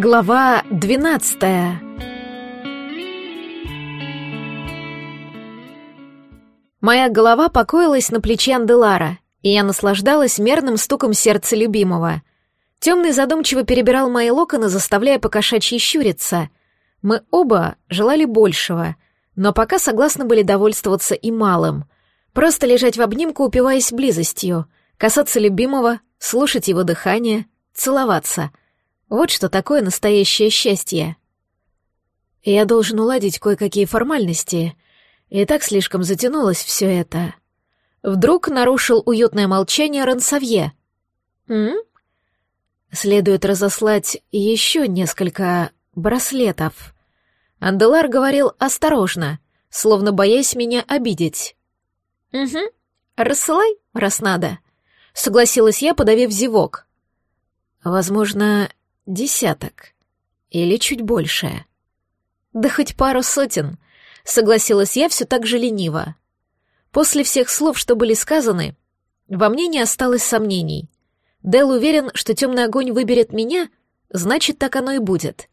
Глава двенадцатая Моя голова покоилась на плече Анделара, и я наслаждалась мерным стуком сердца любимого. Темный задумчиво перебирал мои локоны, заставляя покошачьи щуриться. Мы оба желали большего, но пока согласны были довольствоваться и малым. Просто лежать в обнимку, упиваясь близостью, касаться любимого, слушать его дыхание, целоваться. Вот что такое настоящее счастье. Я должен уладить кое-какие формальности. И так слишком затянулось все это. Вдруг нарушил уютное молчание Рансавье. «М?» Следует разослать еще несколько браслетов. Анделар говорил осторожно, словно боясь меня обидеть. «Угу, рассылай, раз надо», — согласилась я, подавив зевок. «Возможно, десяток. Или чуть больше». «Да хоть пару сотен», — согласилась я все так же лениво. После всех слов, что были сказаны, во мне не осталось сомнений. Дэл уверен, что темный огонь выберет меня, значит, так оно и будет.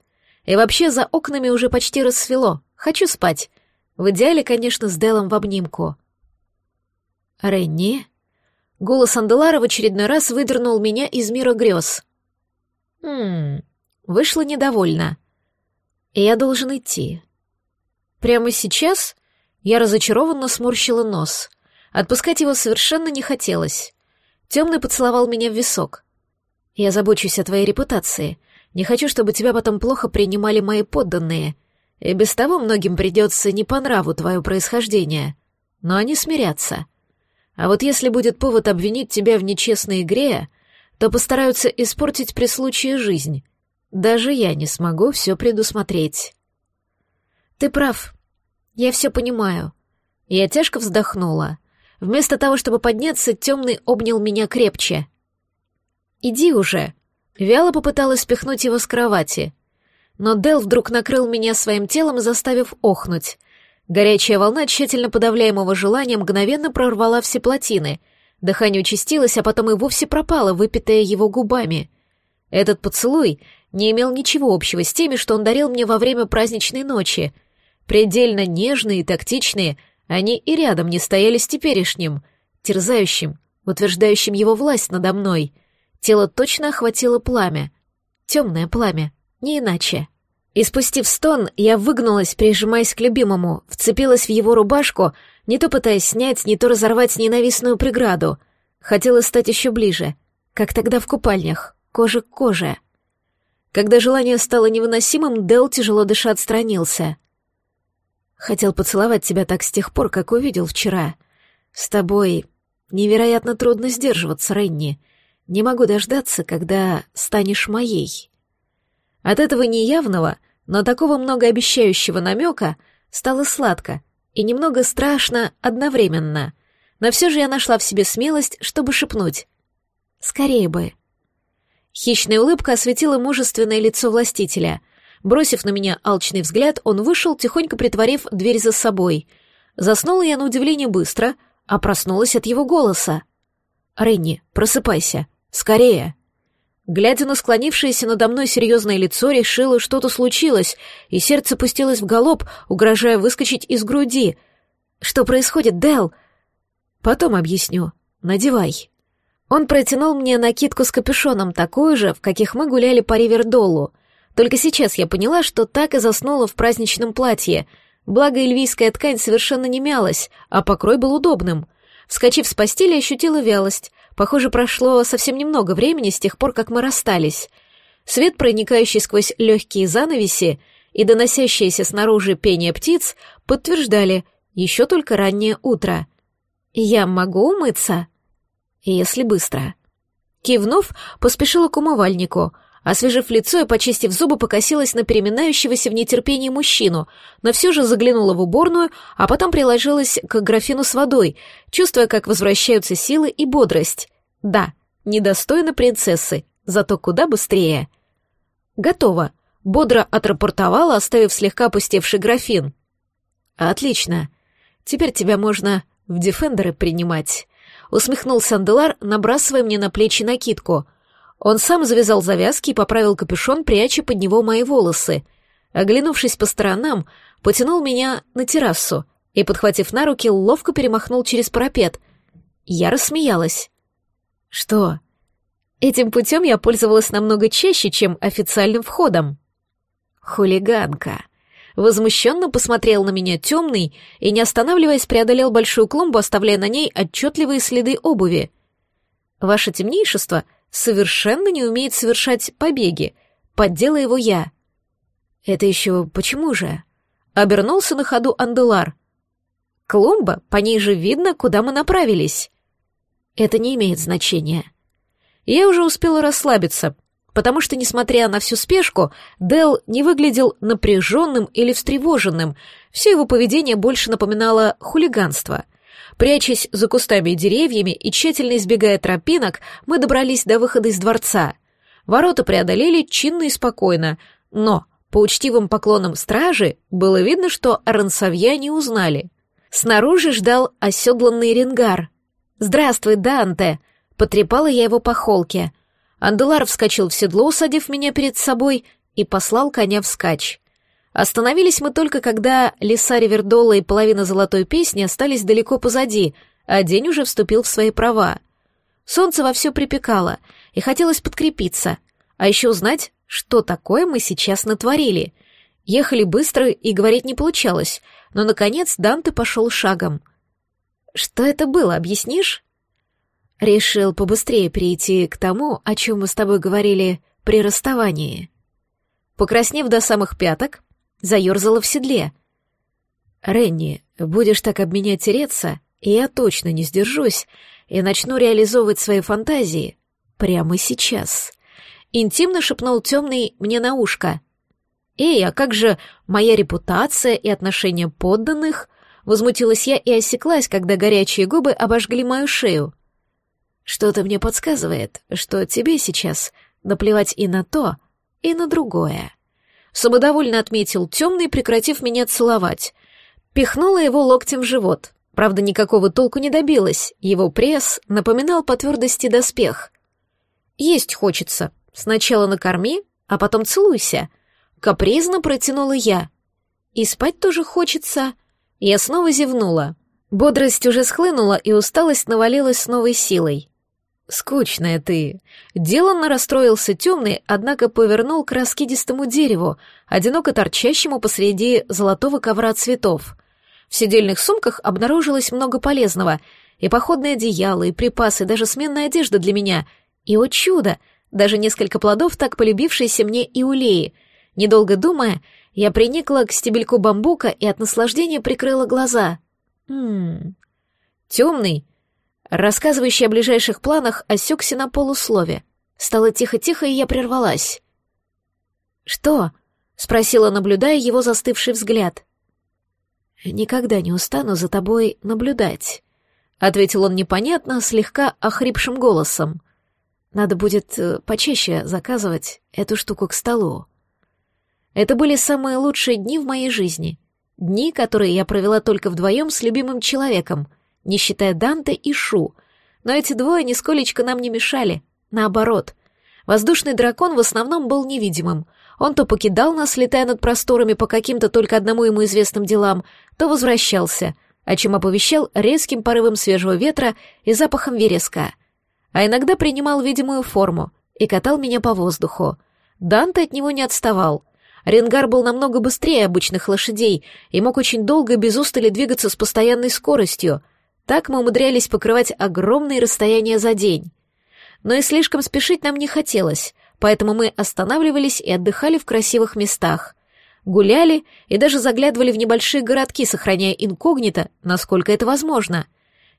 И вообще за окнами уже почти рассвело. Хочу спать. В идеале, конечно, с Дэлом в обнимку. Ренни? Голос Анделара в очередной раз выдернул меня из мира грез. Хм, вышло недовольно. Я должен идти. Прямо сейчас я разочарованно сморщила нос. Отпускать его совершенно не хотелось. Темный поцеловал меня в висок. «Я забочусь о твоей репутации. Не хочу, чтобы тебя потом плохо принимали мои подданные. И без того многим придется не по нраву твое происхождение. Но они смирятся. А вот если будет повод обвинить тебя в нечестной игре, то постараются испортить при случае жизнь. Даже я не смогу все предусмотреть». «Ты прав. Я все понимаю». Я тяжко вздохнула. Вместо того, чтобы подняться, темный обнял меня крепче. «Иди уже!» Вяло попыталась спихнуть его с кровати. Но Дел вдруг накрыл меня своим телом, заставив охнуть. Горячая волна тщательно подавляемого желания мгновенно прорвала все плотины. Дыхание участилось, а потом и вовсе пропало, выпитое его губами. Этот поцелуй не имел ничего общего с теми, что он дарил мне во время праздничной ночи. Предельно нежные и тактичные — они и рядом не стояли с теперешним, терзающим, утверждающим его власть надо мной. Тело точно охватило пламя. Темное пламя, не иначе. И спустив стон, я выгнулась, прижимаясь к любимому, вцепилась в его рубашку, не то пытаясь снять, не то разорвать ненавистную преграду. Хотела стать еще ближе, как тогда в купальнях, кожа к коже. Когда желание стало невыносимым, Дел тяжело дыша отстранился. Хотел поцеловать тебя так с тех пор, как увидел вчера. С тобой невероятно трудно сдерживаться, Ренни. Не могу дождаться, когда станешь моей. От этого неявного, но такого многообещающего намека стало сладко и немного страшно одновременно. Но все же я нашла в себе смелость, чтобы шепнуть. «Скорее бы». Хищная улыбка осветила мужественное лицо властителя — Бросив на меня алчный взгляд, он вышел, тихонько притворив дверь за собой. Заснула я на удивление быстро, а проснулась от его голоса. «Ренни, просыпайся! Скорее!» Глядя на склонившееся надо мной серьезное лицо, решила, что-то случилось, и сердце пустилось в галоп, угрожая выскочить из груди. «Что происходит, Дел?» «Потом объясню. Надевай». Он протянул мне накидку с капюшоном, такую же, в каких мы гуляли по Ривердолу — только сейчас я поняла, что так и заснула в праздничном платье. Благо эльвийская ткань совершенно не мялась, а покрой был удобным. Вскочив с постели, ощутила вялость. Похоже, прошло совсем немного времени с тех пор, как мы расстались. Свет, проникающий сквозь легкие занавеси и доносящееся снаружи пение птиц, подтверждали еще только раннее утро. «Я могу умыться?» «Если быстро». Кивнув, поспешила к умывальнику — Освежив лицо и почистив зубы, покосилась на переминающегося в нетерпении мужчину, но все же заглянула в уборную, а потом приложилась к графину с водой, чувствуя, как возвращаются силы и бодрость. Да, недостойно принцессы, зато куда быстрее. Готово. Бодро отрапортовала, оставив слегка опустевший графин. Отлично. Теперь тебя можно в дефендеры принимать. Усмехнулся Анделар, набрасывая мне на плечи накидку — Он сам завязал завязки и поправил капюшон, пряча под него мои волосы. Оглянувшись по сторонам, потянул меня на террасу и, подхватив на руки, ловко перемахнул через парапет. Я рассмеялась. «Что?» Этим путем я пользовалась намного чаще, чем официальным входом. «Хулиганка!» Возмущенно посмотрел на меня темный и, не останавливаясь, преодолел большую клумбу, оставляя на ней отчетливые следы обуви. «Ваше темнейшество совершенно не умеет совершать побеги. Поддела его я». «Это еще почему же?» Обернулся на ходу Анделар. «Клумба, по ней же видно, куда мы направились». «Это не имеет значения». Я уже успела расслабиться, потому что, несмотря на всю спешку, Дел не выглядел напряженным или встревоженным, все его поведение больше напоминало хулиганство. Прячась за кустами и деревьями и тщательно избегая тропинок, мы добрались до выхода из дворца. Ворота преодолели чинно и спокойно, но по учтивым поклонам стражи было видно, что Арансовья не узнали. Снаружи ждал оседланный ренгар. «Здравствуй, Данте!» — потрепала я его по холке — Анделар вскочил в седло, усадив меня перед собой, и послал коня вскачь. Остановились мы только, когда леса Ривердола и половина золотой песни остались далеко позади, а день уже вступил в свои права. Солнце вовсю припекало, и хотелось подкрепиться, а еще узнать, что такое мы сейчас натворили. Ехали быстро, и говорить не получалось, но, наконец, Данте пошел шагом. «Что это было, объяснишь?» Решил побыстрее перейти к тому, о чем мы с тобой говорили при расставании. Покраснев до самых пяток, заерзала в седле. «Ренни, будешь так об меня тереться, я точно не сдержусь и начну реализовывать свои фантазии прямо сейчас», — интимно шепнул темный мне на ушко. «Эй, а как же моя репутация и отношения подданных?» Возмутилась я и осеклась, когда горячие губы обожгли мою шею. Что-то мне подсказывает, что тебе сейчас наплевать и на то, и на другое. Самодовольно отметил темный, прекратив меня целовать. Пихнула его локтем в живот. Правда, никакого толку не добилась. Его пресс напоминал по твердости доспех. Есть хочется. Сначала накорми, а потом целуйся. Капризно протянула я. И спать тоже хочется. Я снова зевнула. Бодрость уже схлынула, и усталость навалилась с новой силой. «Скучная ты». Деланно расстроился темный, однако повернул к раскидистому дереву, одиноко торчащему посреди золотого ковра цветов. В сидельных сумках обнаружилось много полезного, и походное одеяло, и припасы, даже сменная одежда для меня. И, о чудо, даже несколько плодов, так полюбившиеся мне и улеи. Недолго думая, я приникла к стебельку бамбука и от наслаждения прикрыла глаза. Ммм... Темный, рассказывающий о ближайших планах, осекся на полуслове. Стало тихо-тихо, и я прервалась. «Что?» — спросила, наблюдая его застывший взгляд. «Никогда не устану за тобой наблюдать», — ответил он непонятно, слегка охрипшим голосом. «Надо будет э, почаще заказывать эту штуку к столу». Это были самые лучшие дни в моей жизни. Дни, которые я провела только вдвоем с любимым человеком — не считая Данте и Шу. Но эти двое нисколечко нам не мешали. Наоборот. Воздушный дракон в основном был невидимым. Он то покидал нас, летая над просторами по каким-то только одному ему известным делам, то возвращался, о чем оповещал резким порывом свежего ветра и запахом вереска. А иногда принимал видимую форму и катал меня по воздуху. Данте от него не отставал — Ренгар был намного быстрее обычных лошадей и мог очень долго без устали двигаться с постоянной скоростью — так мы умудрялись покрывать огромные расстояния за день. Но и слишком спешить нам не хотелось, поэтому мы останавливались и отдыхали в красивых местах. Гуляли и даже заглядывали в небольшие городки, сохраняя инкогнито, насколько это возможно.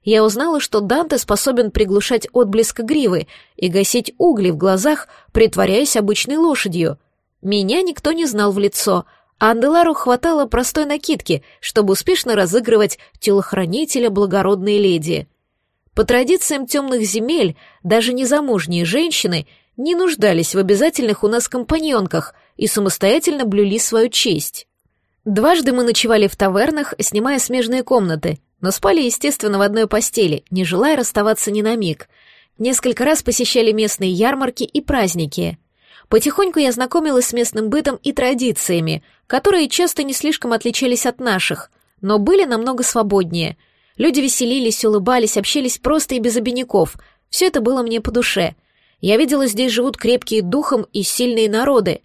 Я узнала, что Данте способен приглушать отблеск гривы и гасить угли в глазах, притворяясь обычной лошадью. Меня никто не знал в лицо — а Анделару хватало простой накидки, чтобы успешно разыгрывать телохранителя благородной леди. По традициям темных земель, даже незамужние женщины не нуждались в обязательных у нас компаньонках и самостоятельно блюли свою честь. Дважды мы ночевали в тавернах, снимая смежные комнаты, но спали, естественно, в одной постели, не желая расставаться ни на миг. Несколько раз посещали местные ярмарки и праздники. Потихоньку я знакомилась с местным бытом и традициями, которые часто не слишком отличались от наших, но были намного свободнее. Люди веселились, улыбались, общались просто и без обиняков. Все это было мне по душе. Я видела, здесь живут крепкие духом и сильные народы.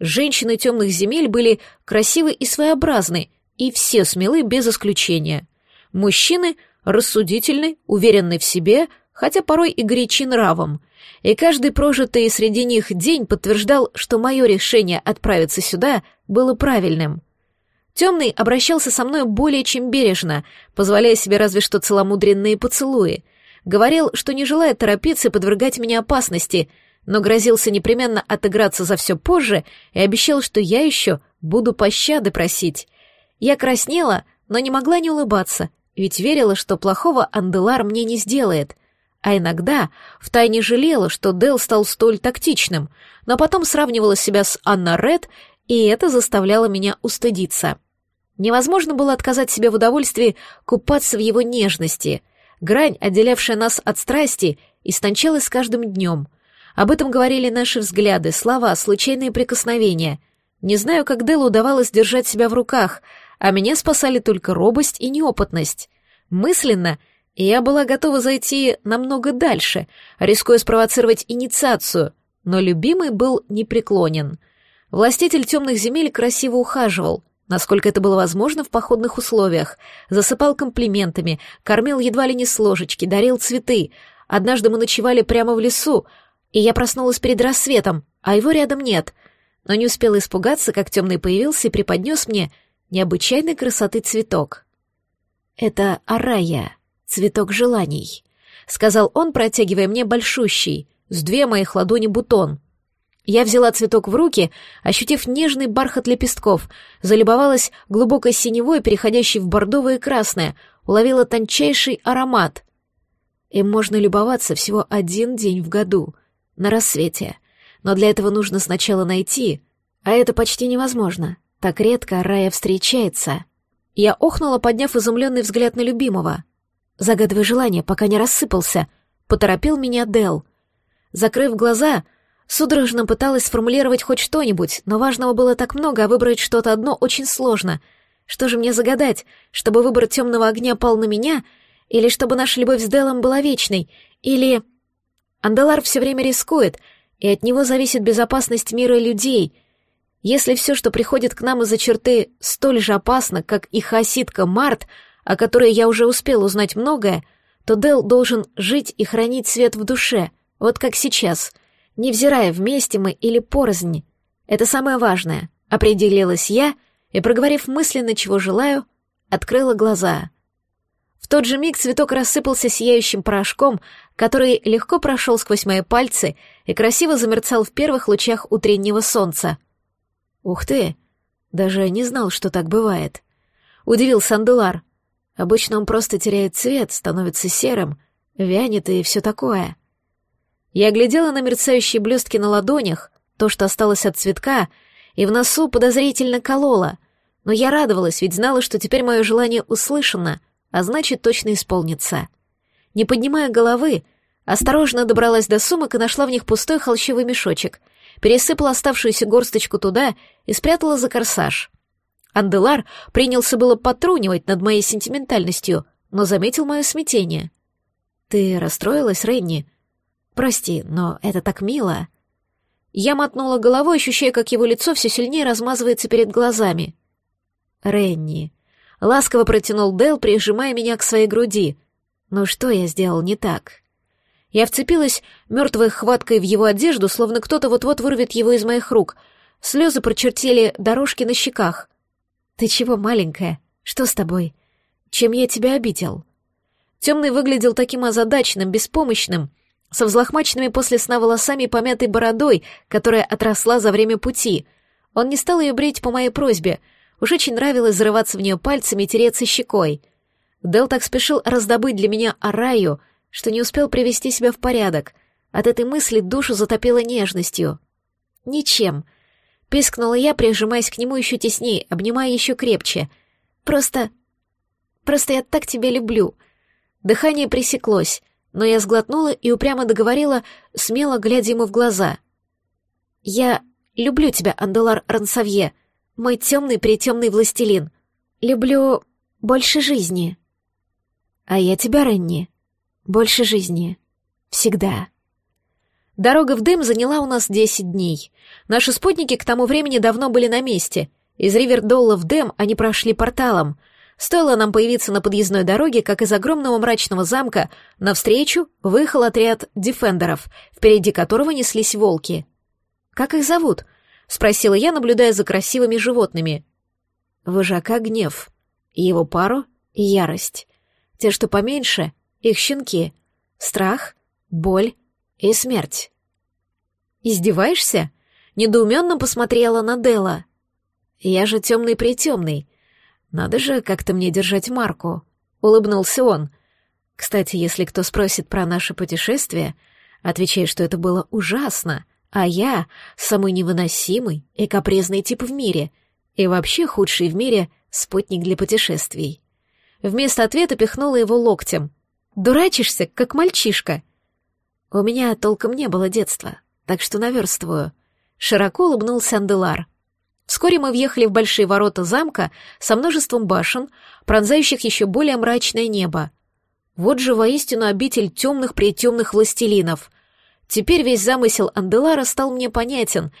Женщины темных земель были красивы и своеобразны, и все смелы без исключения. Мужчины рассудительны, уверенны в себе, хотя порой и горячи нравом. И каждый прожитый среди них день подтверждал, что мое решение отправиться сюда было правильным. Темный обращался со мной более чем бережно, позволяя себе разве что целомудренные поцелуи. Говорил, что не желает торопиться и подвергать меня опасности, но грозился непременно отыграться за все позже и обещал, что я еще буду пощады просить. Я краснела, но не могла не улыбаться, ведь верила, что плохого Анделар мне не сделает. А иногда втайне жалела, что Дел стал столь тактичным, но потом сравнивала себя с Анна Ред, и это заставляло меня устыдиться. Невозможно было отказать себе в удовольствии купаться в его нежности. Грань, отделявшая нас от страсти, истончалась с каждым днем. Об этом говорили наши взгляды, слова, случайные прикосновения. Не знаю, как Делу удавалось держать себя в руках, а меня спасали только робость и неопытность. Мысленно я была готова зайти намного дальше, рискуя спровоцировать инициацию, но любимый был непреклонен. Властитель темных земель красиво ухаживал, насколько это было возможно в походных условиях, засыпал комплиментами, кормил едва ли не с ложечки, дарил цветы. Однажды мы ночевали прямо в лесу, и я проснулась перед рассветом, а его рядом нет. Но не успела испугаться, как темный появился и преподнес мне необычайной красоты цветок. «Это арая, цветок желаний», — сказал он, протягивая мне большущий, с две моих ладони бутон. Я взяла цветок в руки, ощутив нежный бархат лепестков, залюбовалась глубокой синевой, переходящей в бордовое и красное, уловила тончайший аромат. Им можно любоваться всего один день в году, на рассвете. Но для этого нужно сначала найти, а это почти невозможно. Так редко рая встречается. Я охнула, подняв изумленный взгляд на любимого. «Загадывай желание, пока не рассыпался», — поторопил меня Дел. Закрыв глаза, судорожно пыталась сформулировать хоть что-нибудь, но важного было так много, а выбрать что-то одно очень сложно. Что же мне загадать, чтобы выбор темного огня пал на меня, или чтобы наша любовь с Делом была вечной, или... Анделар все время рискует, и от него зависит безопасность мира и людей — если все, что приходит к нам из-за черты, столь же опасно, как и хасидка Март, о которой я уже успел узнать многое, то Дел должен жить и хранить свет в душе, вот как сейчас, невзирая, вместе мы или порознь. Это самое важное, определилась я и, проговорив мысленно, чего желаю, открыла глаза. В тот же миг цветок рассыпался сияющим порошком, который легко прошел сквозь мои пальцы и красиво замерцал в первых лучах утреннего солнца — «Ух ты! Даже не знал, что так бывает». Удивился Анделар. Обычно он просто теряет цвет, становится серым, вянет и все такое. Я глядела на мерцающие блестки на ладонях, то, что осталось от цветка, и в носу подозрительно кололо, но я радовалась, ведь знала, что теперь мое желание услышано, а значит, точно исполнится. Не поднимая головы, осторожно добралась до сумок и нашла в них пустой холщовый мешочек — пересыпала оставшуюся горсточку туда и спрятала за корсаж. Анделар принялся было потрунивать над моей сентиментальностью, но заметил мое смятение. «Ты расстроилась, Ренни?» «Прости, но это так мило». Я мотнула головой, ощущая, как его лицо все сильнее размазывается перед глазами. «Ренни», — ласково протянул Дэл, прижимая меня к своей груди. «Ну что я сделал не так?» Я вцепилась мертвой хваткой в его одежду, словно кто-то вот-вот вырвет его из моих рук. Слезы прочертили дорожки на щеках. «Ты чего, маленькая? Что с тобой? Чем я тебя обидел?» Темный выглядел таким озадаченным, беспомощным, со взлохмаченными после сна волосами и помятой бородой, которая отросла за время пути. Он не стал ее брить по моей просьбе. Уж очень нравилось зарываться в нее пальцами и тереться щекой. Дел так спешил раздобыть для меня араю — что не успел привести себя в порядок. От этой мысли душу затопило нежностью. «Ничем», — пискнула я, прижимаясь к нему еще теснее, обнимая еще крепче. «Просто... просто я так тебя люблю». Дыхание пресеклось. но я сглотнула и упрямо договорила, смело глядя ему в глаза. «Я люблю тебя, Анделар Рансавье, мой темный-притемный властелин. Люблю больше жизни». «А я тебя, Ренни, больше жизни. Всегда». Дорога в дым заняла у нас десять дней. Наши спутники к тому времени давно были на месте. Из Ривердолла в Дэм они прошли порталом — Стоило нам появиться на подъездной дороге, как из огромного мрачного замка навстречу выехал отряд дефендеров, впереди которого неслись волки. «Как их зовут?» — спросила я, наблюдая за красивыми животными. «Вожака гнев, его пару — ярость. Те, что поменьше, их щенки. Страх, боль и смерть». «Издеваешься?» — недоуменно посмотрела на Дела. «Я же темный-притемный», надо же как-то мне держать марку. Улыбнулся он. Кстати, если кто спросит про наше путешествие, отвечай, что это было ужасно, а я — самый невыносимый и капризный тип в мире, и вообще худший в мире спутник для путешествий. Вместо ответа пихнула его локтем. «Дурачишься, как мальчишка!» У меня толком не было детства, так что наверстываю. Широко улыбнулся Анделар. Вскоре мы въехали в большие ворота замка со множеством башен, пронзающих еще более мрачное небо. Вот же воистину обитель темных-притемных властелинов. Теперь весь замысел Анделара стал мне понятен,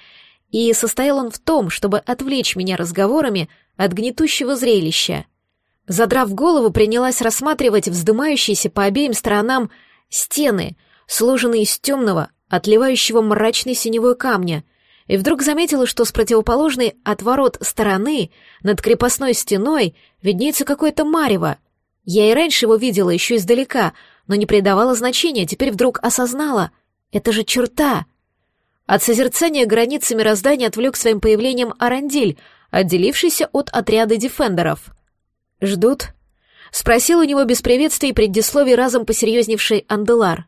и состоял он в том, чтобы отвлечь меня разговорами от гнетущего зрелища. Задрав голову, принялась рассматривать вздымающиеся по обеим сторонам стены, сложенные из темного, отливающего мрачной синевой камня — и вдруг заметила, что с противоположной от ворот стороны, над крепостной стеной, виднеется какое-то марево. Я и раньше его видела, еще издалека, но не придавала значения, теперь вдруг осознала. Это же черта! От созерцания границы мироздания отвлек своим появлением Арандиль, отделившийся от отряда дефендеров. «Ждут?» — спросил у него без приветствия и предисловий разом посерьезневший Анделар.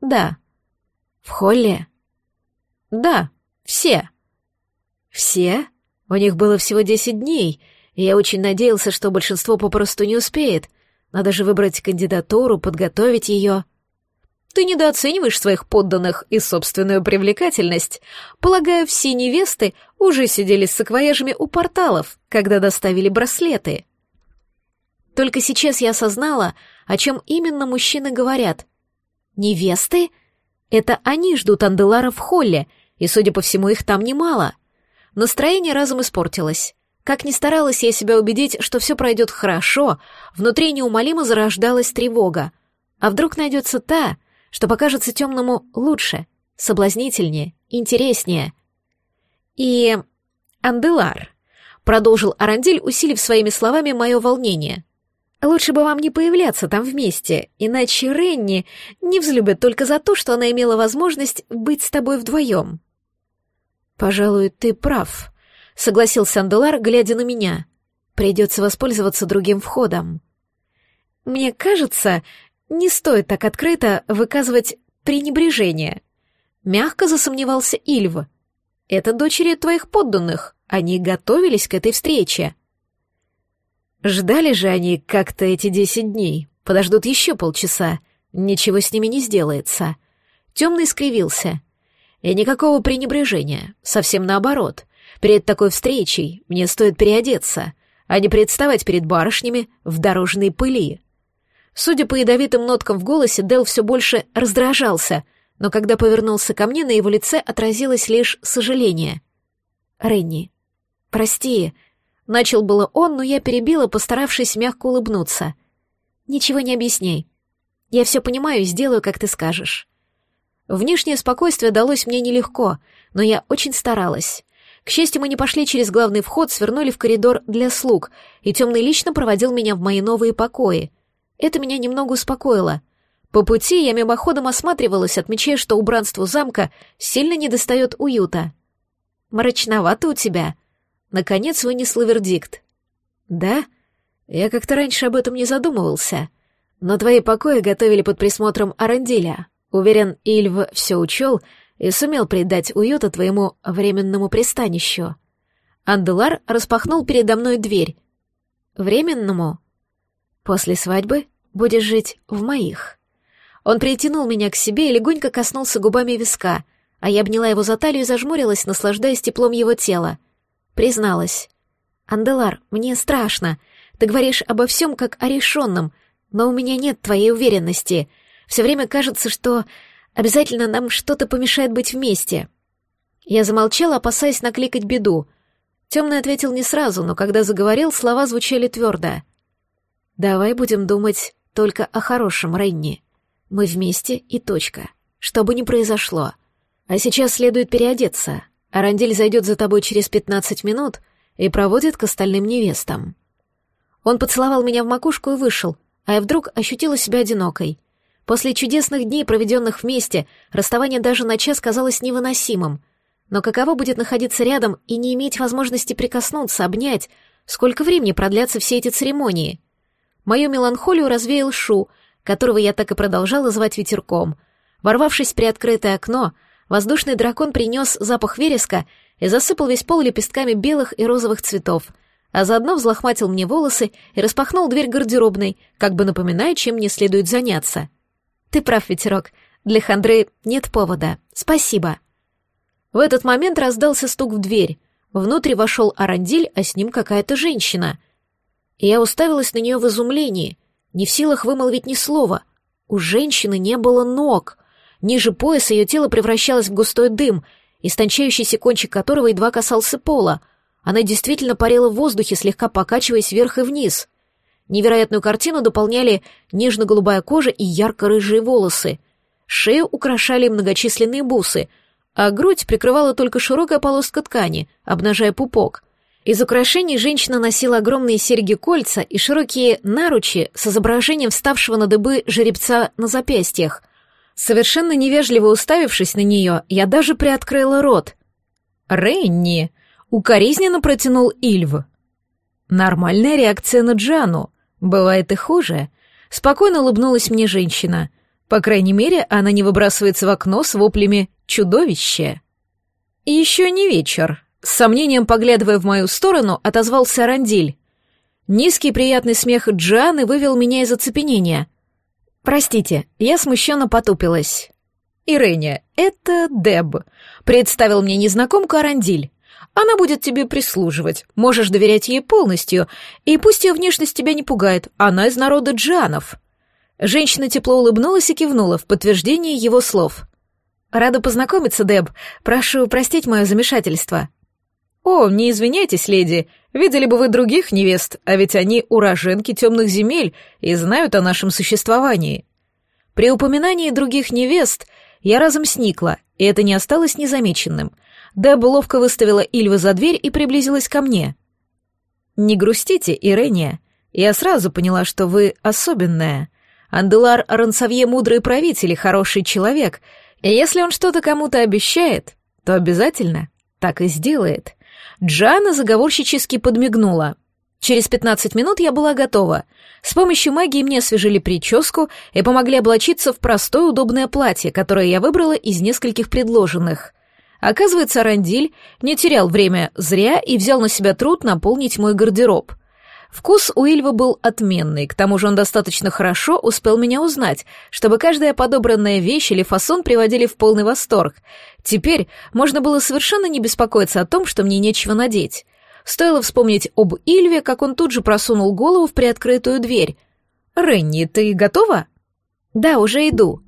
«Да». «В холле?» «Да», все. Все? У них было всего десять дней, и я очень надеялся, что большинство попросту не успеет. Надо же выбрать кандидатуру, подготовить ее. Ты недооцениваешь своих подданных и собственную привлекательность. Полагаю, все невесты уже сидели с саквояжами у порталов, когда доставили браслеты. Только сейчас я осознала, о чем именно мужчины говорят. Невесты? Это они ждут Анделара в холле — и, судя по всему, их там немало. Настроение разом испортилось. Как ни старалась я себя убедить, что все пройдет хорошо, внутри неумолимо зарождалась тревога. А вдруг найдется та, что покажется темному лучше, соблазнительнее, интереснее. И... Анделар, продолжил Арандиль, усилив своими словами мое волнение. Лучше бы вам не появляться там вместе, иначе Ренни не взлюбит только за то, что она имела возможность быть с тобой вдвоем. «Пожалуй, ты прав», — согласился Анделар, глядя на меня. «Придется воспользоваться другим входом». «Мне кажется, не стоит так открыто выказывать пренебрежение», — мягко засомневался Ильва. «Это дочери твоих подданных, они готовились к этой встрече». Ждали же они как-то эти десять дней, подождут еще полчаса, ничего с ними не сделается. Темный скривился — и никакого пренебрежения, совсем наоборот. Перед такой встречей мне стоит переодеться, а не представать перед барышнями в дорожной пыли. Судя по ядовитым ноткам в голосе, Дел все больше раздражался, но когда повернулся ко мне, на его лице отразилось лишь сожаление. «Ренни, прости», — начал было он, но я перебила, постаравшись мягко улыбнуться. «Ничего не объясняй. Я все понимаю и сделаю, как ты скажешь». Внешнее спокойствие далось мне нелегко, но я очень старалась. К счастью, мы не пошли через главный вход, свернули в коридор для слуг, и темный лично проводил меня в мои новые покои. Это меня немного успокоило. По пути я мимоходом осматривалась, отмечая, что убранству замка сильно недостает уюта. «Мрачновато у тебя», — наконец вынесла вердикт. «Да? Я как-то раньше об этом не задумывался. Но твои покои готовили под присмотром Аранделя, Уверен, Ильв все учел и сумел придать уюта твоему временному пристанищу. Анделар распахнул передо мной дверь. Временному? После свадьбы будешь жить в моих. Он притянул меня к себе и легонько коснулся губами виска, а я обняла его за талию и зажмурилась, наслаждаясь теплом его тела. Призналась. «Анделар, мне страшно. Ты говоришь обо всем как о решенном, но у меня нет твоей уверенности. Все время кажется, что обязательно нам что-то помешает быть вместе». Я замолчала, опасаясь накликать беду. Темный ответил не сразу, но когда заговорил, слова звучали твердо. «Давай будем думать только о хорошем, Ренни. Мы вместе и точка. Что бы ни произошло. А сейчас следует переодеться. Арандель зайдет за тобой через пятнадцать минут и проводит к остальным невестам». Он поцеловал меня в макушку и вышел, а я вдруг ощутила себя одинокой. После чудесных дней, проведенных вместе, расставание даже на час казалось невыносимым — но каково будет находиться рядом и не иметь возможности прикоснуться, обнять? Сколько времени продлятся все эти церемонии? Мою меланхолию развеял Шу, которого я так и продолжала звать ветерком. Ворвавшись в приоткрытое окно, воздушный дракон принес запах вереска и засыпал весь пол лепестками белых и розовых цветов, а заодно взлохматил мне волосы и распахнул дверь гардеробной, как бы напоминая, чем мне следует заняться. «Ты прав, ветерок. Для хандры нет повода. Спасибо». В этот момент раздался стук в дверь. Внутрь вошел Арандиль, а с ним какая-то женщина. Я уставилась на нее в изумлении, не в силах вымолвить ни слова. У женщины не было ног. Ниже пояса ее тело превращалось в густой дым, истончающийся кончик которого едва касался пола. Она действительно парила в воздухе, слегка покачиваясь вверх и вниз. Невероятную картину дополняли нежно-голубая кожа и ярко-рыжие волосы. Шею украшали многочисленные бусы — а грудь прикрывала только широкая полоска ткани, обнажая пупок. Из украшений женщина носила огромные серьги-кольца и широкие наручи с изображением вставшего на дыбы жеребца на запястьях. Совершенно невежливо уставившись на нее, я даже приоткрыла рот. «Ренни!» — укоризненно протянул Ильв. «Нормальная реакция на Джану. Бывает и хуже». Спокойно улыбнулась мне женщина. По крайней мере, она не выбрасывается в окно с воплями чудовище. Еще не вечер. С сомнением поглядывая в мою сторону, отозвался Рандиль. Низкий приятный смех Джаны вывел меня из оцепенения. «Простите, я смущенно потупилась». «Ирэня, это Деб», — представил мне незнакомку Арандиль. «Она будет тебе прислуживать, можешь доверять ей полностью, и пусть ее внешность тебя не пугает, она из народа Джанов». Женщина тепло улыбнулась и кивнула в подтверждение его слов. «Рада познакомиться, Деб. Прошу простить мое замешательство». «О, не извиняйтесь, леди. Видели бы вы других невест, а ведь они уроженки темных земель и знают о нашем существовании». При упоминании других невест я разом сникла, и это не осталось незамеченным. Деб ловко выставила Ильва за дверь и приблизилась ко мне. «Не грустите, Ирения. Я сразу поняла, что вы особенная. Анделар Рансавье мудрый правитель и хороший человек, и если он что-то кому-то обещает, то обязательно так и сделает. Джана заговорщически подмигнула. Через пятнадцать минут я была готова. С помощью магии мне освежили прическу и помогли облачиться в простое удобное платье, которое я выбрала из нескольких предложенных. Оказывается, Рандиль не терял время зря и взял на себя труд наполнить мой гардероб — Вкус у Ильва был отменный, к тому же он достаточно хорошо успел меня узнать, чтобы каждая подобранная вещь или фасон приводили в полный восторг. Теперь можно было совершенно не беспокоиться о том, что мне нечего надеть. Стоило вспомнить об Ильве, как он тут же просунул голову в приоткрытую дверь. «Ренни, ты готова?» «Да, уже иду».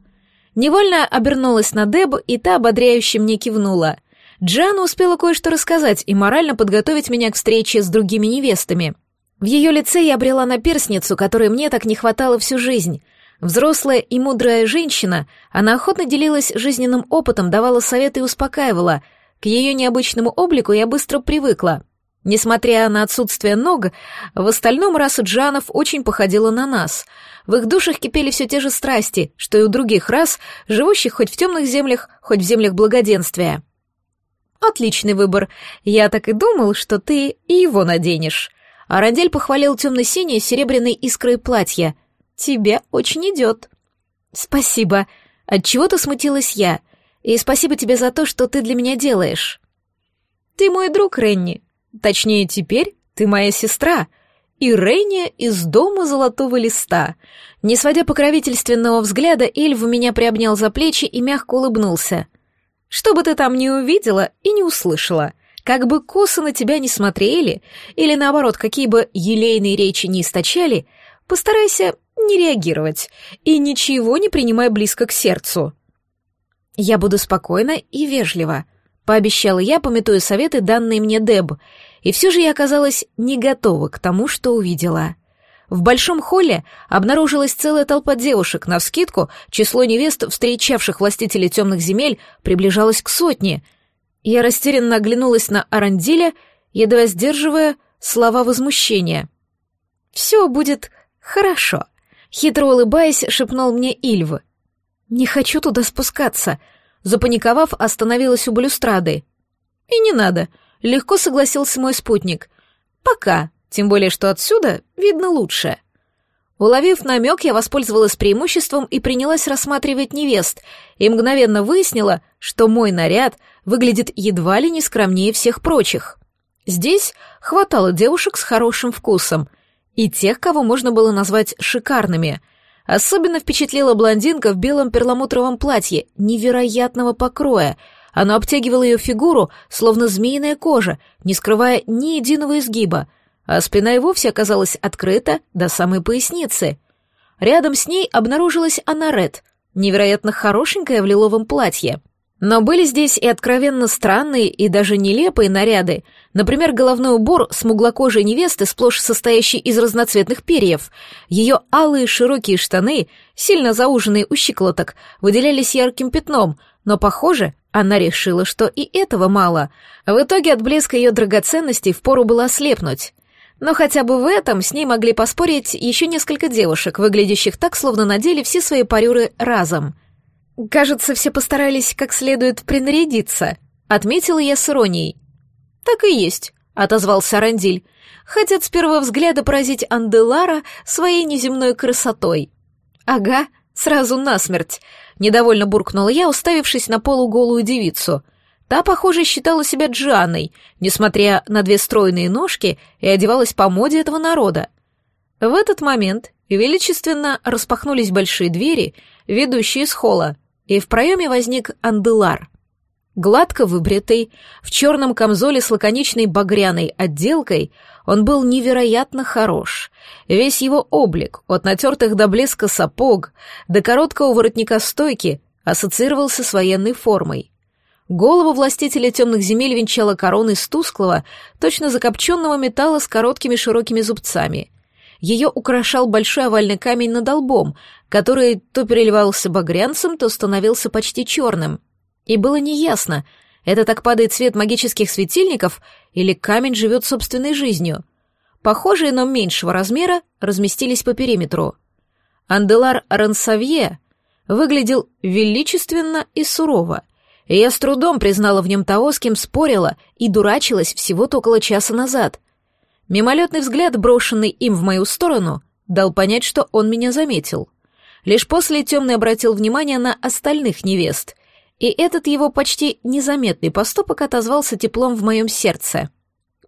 Невольно обернулась на Деб, и та ободряюще мне кивнула. Джана успела кое-что рассказать и морально подготовить меня к встрече с другими невестами — в ее лице я обрела наперсницу, которой мне так не хватало всю жизнь. Взрослая и мудрая женщина, она охотно делилась жизненным опытом, давала советы и успокаивала. К ее необычному облику я быстро привыкла. Несмотря на отсутствие ног, в остальном раса джанов очень походила на нас. В их душах кипели все те же страсти, что и у других рас, живущих хоть в темных землях, хоть в землях благоденствия. «Отличный выбор. Я так и думал, что ты и его наденешь», а Радель похвалил темно-синее с серебряной искрой платье. «Тебе очень идет». «Спасибо. Отчего-то смутилась я. И спасибо тебе за то, что ты для меня делаешь». «Ты мой друг, Ренни. Точнее, теперь ты моя сестра. Ирения из дома золотого листа. Не сводя покровительственного взгляда, Эльв меня приобнял за плечи и мягко улыбнулся. «Что бы ты там ни увидела и не услышала, как бы косо на тебя не смотрели, или наоборот, какие бы елейные речи не источали, постарайся не реагировать и ничего не принимай близко к сердцу». «Я буду спокойна и вежлива», — пообещала я, пометуя советы, данные мне Деб — и все же я оказалась не готова к тому, что увидела. В большом холле обнаружилась целая толпа девушек, навскидку число невест, встречавших властителей темных земель, приближалось к сотне. Я растерянно оглянулась на Арандиля, едва сдерживая слова возмущения. «Все будет хорошо», — хитро улыбаясь, шепнул мне Ильва. «Не хочу туда спускаться», — запаниковав, остановилась у балюстрады. «И не надо», — Легко согласился мой спутник. Пока, тем более, что отсюда видно лучше. Уловив намек, я воспользовалась преимуществом и принялась рассматривать невест, и мгновенно выяснила, что мой наряд выглядит едва ли не скромнее всех прочих. Здесь хватало девушек с хорошим вкусом, и тех, кого можно было назвать шикарными. Особенно впечатлила блондинка в белом перламутровом платье невероятного покроя — оно обтягивало ее фигуру, словно змеиная кожа, не скрывая ни единого изгиба, а спина и вовсе оказалась открыта до самой поясницы. Рядом с ней обнаружилась Анарет, невероятно хорошенькая в лиловом платье. Но были здесь и откровенно странные и даже нелепые наряды, например, головной убор смуглокожей невесты, сплошь состоящий из разноцветных перьев. Ее алые широкие штаны, сильно зауженные у щиколоток, выделялись ярким пятном, но, похоже, она решила, что и этого мало. В итоге от блеска ее драгоценностей впору было ослепнуть. Но хотя бы в этом с ней могли поспорить еще несколько девушек, выглядящих так, словно надели все свои парюры разом. «Кажется, все постарались как следует принарядиться», — отметила я с иронией. «Так и есть», — отозвался Рандиль. «Хотят с первого взгляда поразить Анделара своей неземной красотой». «Ага, сразу насмерть», Недовольно буркнула я, уставившись на полуголую девицу. Та, похоже, считала себя Джианной, несмотря на две стройные ножки, и одевалась по моде этого народа. В этот момент величественно распахнулись большие двери, ведущие из холла, и в проеме возник Анделар. Гладко выбритый, в черном камзоле с лаконичной багряной отделкой, он был невероятно хорош. Весь его облик, от натертых до блеска сапог, до короткого воротника стойки, ассоциировался с военной формой. Голову властителя темных земель венчала корона из тусклого, точно закопченного металла с короткими широкими зубцами. Ее украшал большой овальный камень над лбом, который то переливался багрянцем, то становился почти черным — и было неясно, это так падает свет магических светильников или камень живет собственной жизнью. Похожие, но меньшего размера, разместились по периметру. Анделар Рансавье выглядел величественно и сурово, и я с трудом признала в нем того, с кем спорила и дурачилась всего-то около часа назад. Мимолетный взгляд, брошенный им в мою сторону, дал понять, что он меня заметил. Лишь после темный обратил внимание на остальных невест — и этот его почти незаметный поступок отозвался теплом в моем сердце.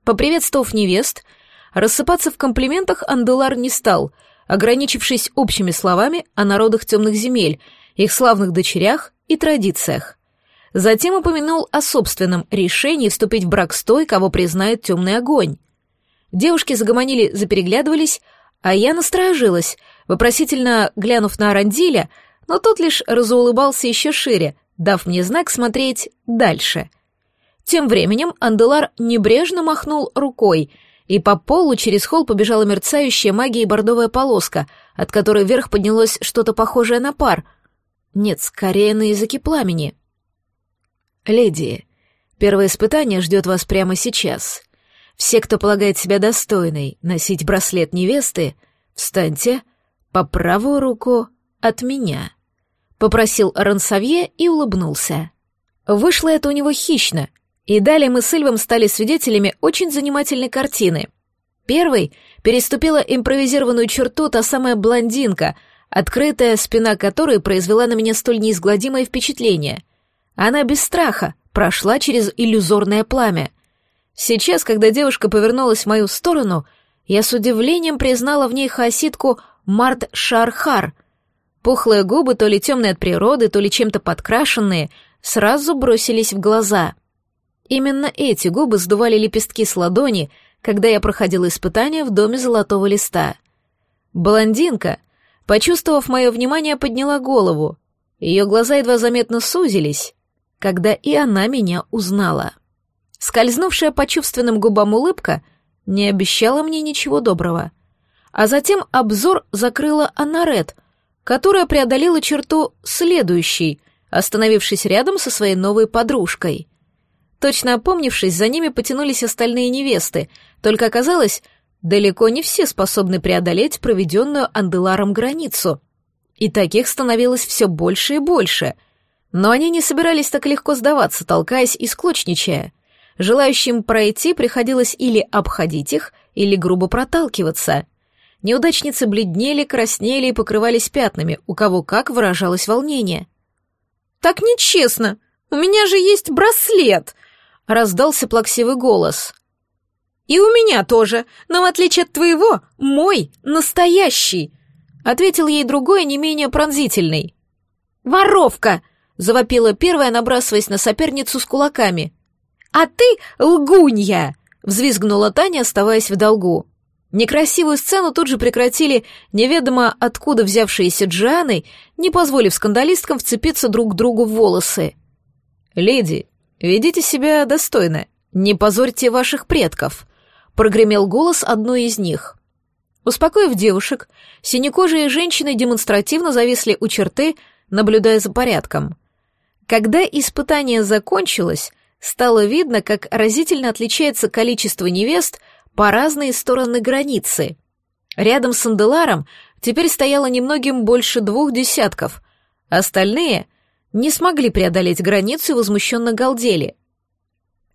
Поприветствовав невест, рассыпаться в комплиментах Анделар не стал, ограничившись общими словами о народах темных земель, их славных дочерях и традициях. Затем упомянул о собственном решении вступить в брак с той, кого признает темный огонь. Девушки загомонили, запереглядывались, а я насторожилась, вопросительно глянув на Арандиля, но тот лишь разулыбался еще шире, дав мне знак смотреть дальше. Тем временем Анделар небрежно махнул рукой, и по полу через холл побежала мерцающая магией бордовая полоска, от которой вверх поднялось что-то похожее на пар. Нет, скорее на языке пламени. «Леди, первое испытание ждет вас прямо сейчас. Все, кто полагает себя достойной носить браслет невесты, встаньте по правую руку от меня». — попросил Рансавье и улыбнулся. Вышло это у него хищно, и далее мы с Эльвом стали свидетелями очень занимательной картины. Первой переступила импровизированную черту та самая блондинка, открытая спина которой произвела на меня столь неизгладимое впечатление. Она без страха прошла через иллюзорное пламя. Сейчас, когда девушка повернулась в мою сторону, я с удивлением признала в ней хаоситку Март Шархар. Пухлые губы, то ли темные от природы, то ли чем-то подкрашенные, сразу бросились в глаза. Именно эти губы сдували лепестки с ладони, когда я проходила испытание в доме Золотого Листа. Блондинка, почувствовав мое внимание, подняла голову. Ее глаза едва заметно сузились, когда и она меня узнала. Скользнувшая по чувственным губам улыбка не обещала мне ничего доброго. А затем обзор закрыла Анарет, которая преодолела черту следующей, остановившись рядом со своей новой подружкой. Точно опомнившись, за ними потянулись остальные невесты, только оказалось, далеко не все способны преодолеть проведенную Анделаром границу. И таких становилось все больше и больше. Но они не собирались так легко сдаваться, толкаясь и склочничая. Желающим пройти приходилось или обходить их, или грубо проталкиваться. Неудачницы бледнели, краснели и покрывались пятнами, у кого как выражалось волнение. «Так нечестно! У меня же есть браслет!» — раздался плаксивый голос. «И у меня тоже, но в отличие от твоего, мой настоящий!» — ответил ей другой, не менее пронзительный. «Воровка!» — завопила первая, набрасываясь на соперницу с кулаками. «А ты лгунья!» — взвизгнула Таня, оставаясь в долгу. Некрасивую сцену тут же прекратили неведомо откуда взявшиеся Джианы, не позволив скандалисткам вцепиться друг к другу в волосы. «Леди, ведите себя достойно, не позорьте ваших предков», — прогремел голос одной из них. Успокоив девушек, синекожие женщины демонстративно зависли у черты, наблюдая за порядком. Когда испытание закончилось, стало видно, как разительно отличается количество невест по разные стороны границы. Рядом с Анделаром теперь стояло немногим больше двух десятков, остальные не смогли преодолеть границу и возмущенно галдели.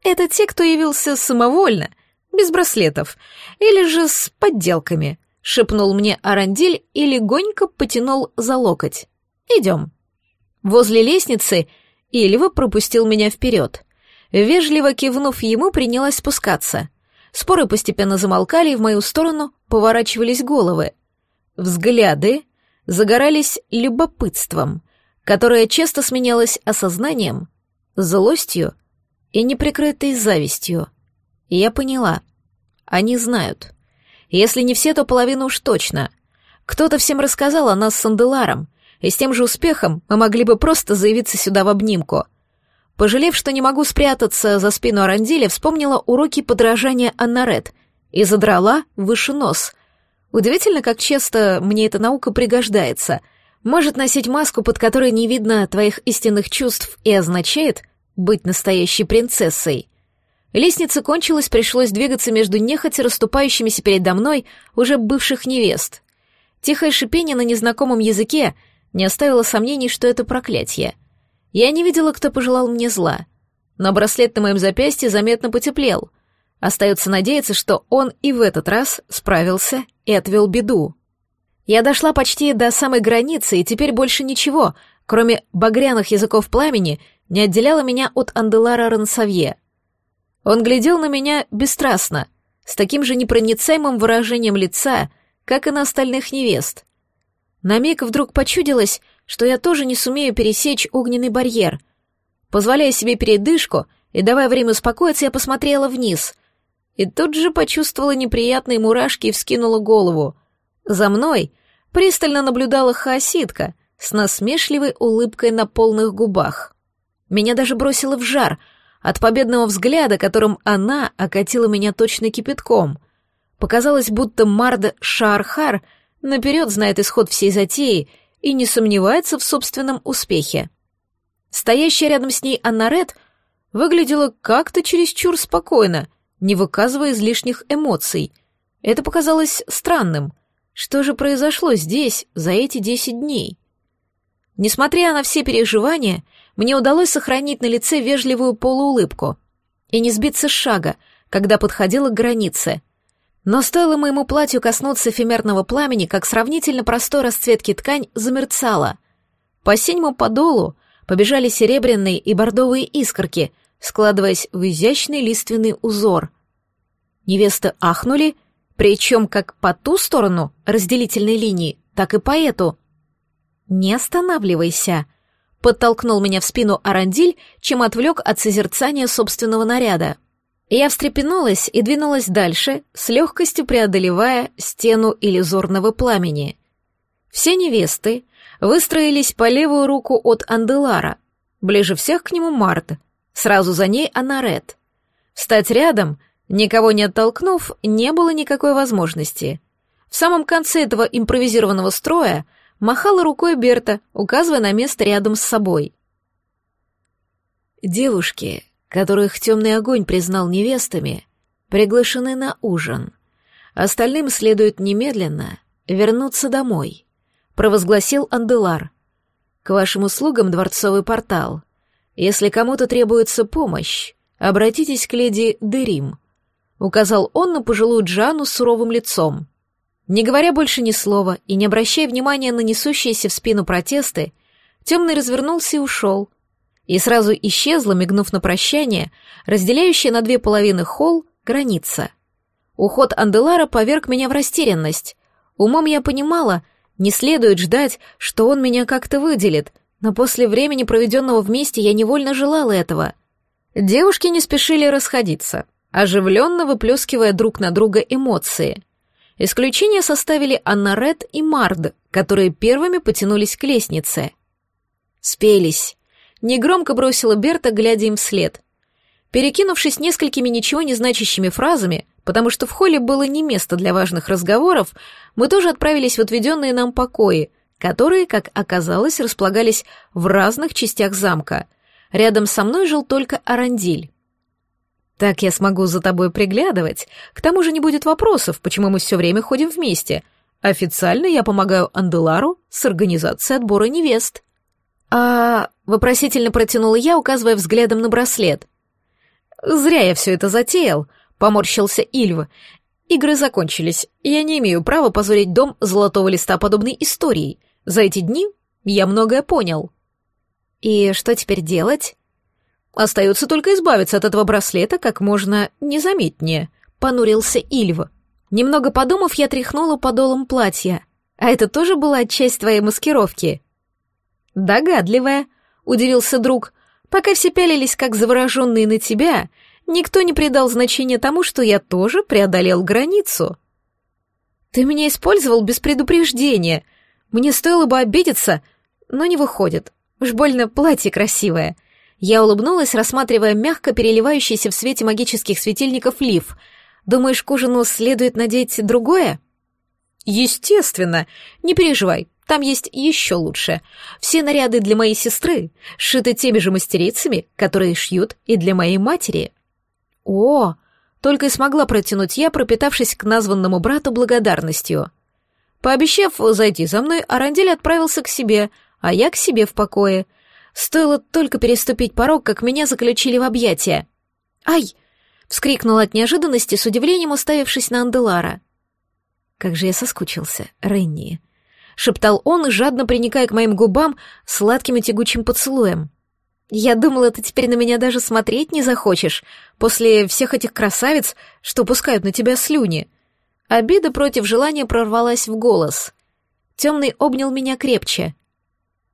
Это те, кто явился самовольно, без браслетов, или же с подделками, шепнул мне Арандиль и легонько потянул за локоть. Идем. Возле лестницы Ильва пропустил меня вперед. Вежливо кивнув ему, принялась спускаться. Споры постепенно замолкали, и в мою сторону поворачивались головы. Взгляды загорались любопытством, которое часто сменялось осознанием, злостью и неприкрытой завистью. Я поняла. Они знают. Если не все, то половину уж точно. Кто-то всем рассказал о нас с Анделаром, и с тем же успехом мы могли бы просто заявиться сюда в обнимку. Пожалев, что не могу спрятаться за спину Арандиля, вспомнила уроки подражания Аннарет и задрала выше нос. Удивительно, как часто мне эта наука пригождается. Может носить маску, под которой не видно твоих истинных чувств, и означает быть настоящей принцессой. Лестница кончилась, пришлось двигаться между нехотя расступающимися передо мной уже бывших невест. Тихое шипение на незнакомом языке не оставило сомнений, что это проклятие — я не видела, кто пожелал мне зла, но браслет на моем запястье заметно потеплел. Остается надеяться, что он и в этот раз справился и отвел беду. Я дошла почти до самой границы, и теперь больше ничего, кроме багряных языков пламени, не отделяло меня от Анделара Рансавье. Он глядел на меня бесстрастно, с таким же непроницаемым выражением лица, как и на остальных невест. На миг вдруг почудилось, что я тоже не сумею пересечь огненный барьер. Позволяя себе передышку и давая время успокоиться, я посмотрела вниз. И тут же почувствовала неприятные мурашки и вскинула голову. За мной пристально наблюдала хаоситка с насмешливой улыбкой на полных губах. Меня даже бросило в жар от победного взгляда, которым она окатила меня точно кипятком. Показалось, будто Марда Шархар наперед знает исход всей затеи — и не сомневается в собственном успехе. Стоящая рядом с ней Аннарет выглядела как-то чересчур спокойно, не выказывая излишних эмоций. Это показалось странным. Что же произошло здесь за эти десять дней? Несмотря на все переживания, мне удалось сохранить на лице вежливую полуулыбку и не сбиться с шага, когда подходила к границе — но стоило моему платью коснуться эфемерного пламени, как сравнительно простой расцветки ткань замерцала. По синему подолу побежали серебряные и бордовые искорки, складываясь в изящный лиственный узор. Невесты ахнули, Причем как по ту сторону разделительной линии, так и по эту. «Не останавливайся», — подтолкнул меня в спину Арандиль, чем отвлек от созерцания собственного наряда. Я встрепенулась и двинулась дальше, с легкостью преодолевая стену иллюзорного пламени. Все невесты выстроились по левую руку от Анделара, ближе всех к нему Март, сразу за ней Анарет. Встать рядом, никого не оттолкнув, не было никакой возможности. В самом конце этого импровизированного строя махала рукой Берта, указывая на место рядом с собой. Девушки, которых темный огонь признал невестами, приглашены на ужин. Остальным следует немедленно вернуться домой, провозгласил Анделар. К вашим услугам дворцовый портал. Если кому-то требуется помощь, обратитесь к леди Дерим, указал он на пожилую Джану с суровым лицом. Не говоря больше ни слова и не обращая внимания на несущиеся в спину протесты, темный развернулся и ушел. И сразу исчезла, мигнув на прощание, разделяющая на две половины холл граница. Уход Анделара поверг меня в растерянность. Умом я понимала, не следует ждать, что он меня как-то выделит, но после времени, проведенного вместе, я невольно желала этого. Девушки не спешили расходиться, оживленно выплескивая друг на друга эмоции — Исключение составили Анна Ред и Мард, которые первыми потянулись к лестнице. Спелись. Негромко бросила Берта, глядя им вслед. Перекинувшись несколькими ничего не значащими фразами, потому что в холле было не место для важных разговоров, мы тоже отправились в отведенные нам покои, которые, как оказалось, располагались в разных частях замка. Рядом со мной жил только Арандиль. Так я смогу за тобой приглядывать. К тому же не будет вопросов, почему мы все время ходим вместе. Официально я помогаю Анделару с организацией отбора невест. А... Вопросительно протянула я, указывая взглядом на браслет. Зря я все это затеял, поморщился Ильва. Игры закончились. Я не имею права позорить дом золотого листа подобной историей. За эти дни я многое понял. И что теперь делать? Остается только избавиться от этого браслета как можно незаметнее», — понурился Ильва. Немного подумав, я тряхнула подолом платья. «А это тоже была часть твоей маскировки?» «Догадливая», — удивился друг. «Пока все пялились, как завороженные на тебя, никто не придал значения тому, что я тоже преодолел границу». «Ты меня использовал без предупреждения. Мне стоило бы обидеться, но не выходит. Уж больно платье красивое. Я улыбнулась, рассматривая мягко переливающийся в свете магических светильников лиф. «Думаешь, к ужину следует надеть другое?» «Естественно. Не переживай, там есть еще лучше. Все наряды для моей сестры сшиты теми же мастерицами, которые шьют и для моей матери». «О!» — только и смогла протянуть я, пропитавшись к названному брату благодарностью. Пообещав зайти за мной, Арандель отправился к себе, а я к себе в покое — Стоило только переступить порог, как меня заключили в объятия. «Ай!» — вскрикнул от неожиданности, с удивлением уставившись на Анделара. «Как же я соскучился, Ренни!» — шептал он, жадно приникая к моим губам сладким и тягучим поцелуем. «Я думала, ты теперь на меня даже смотреть не захочешь, после всех этих красавиц, что пускают на тебя слюни». Обида против желания прорвалась в голос. Темный обнял меня крепче.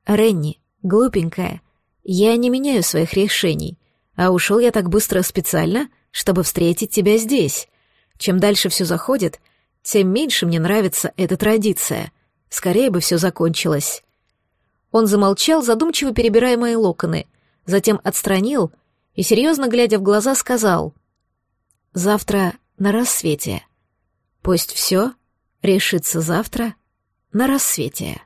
«Ренни, Глупенькая, я не меняю своих решений, а ушел я так быстро специально, чтобы встретить тебя здесь. Чем дальше все заходит, тем меньше мне нравится эта традиция. Скорее бы все закончилось. Он замолчал, задумчиво перебирая мои локоны, затем отстранил и, серьезно глядя в глаза, сказал «Завтра на рассвете. Пусть все решится завтра на рассвете».